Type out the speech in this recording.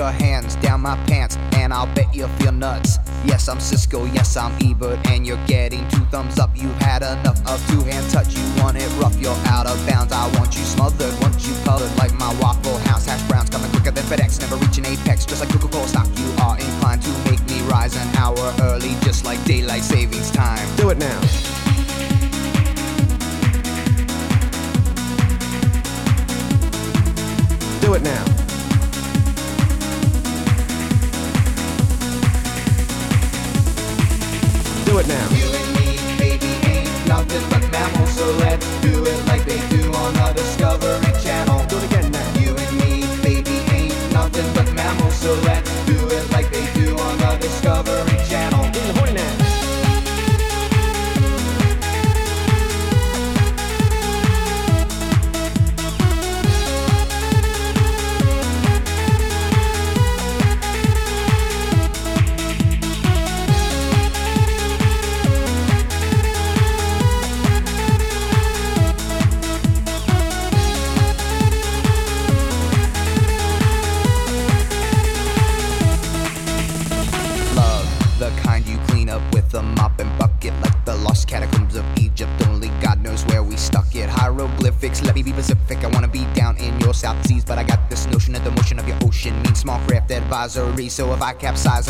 your hands down my pants, and I'll bet you'll feel nuts. Yes, I'm Siskel, yes, I'm Ebert, and you're getting two thumbs up. You've had enough of two hand touch, you want it rough, you're out of bounds. I want you smothered, want you colored like my waffle house. Hash browns coming quicker than FedEx, never reach an apex, just like Coca Cola stock. You are inclined to make me rise an hour early, just like daylight savings time. Do it now. Do it now. So if I capsize,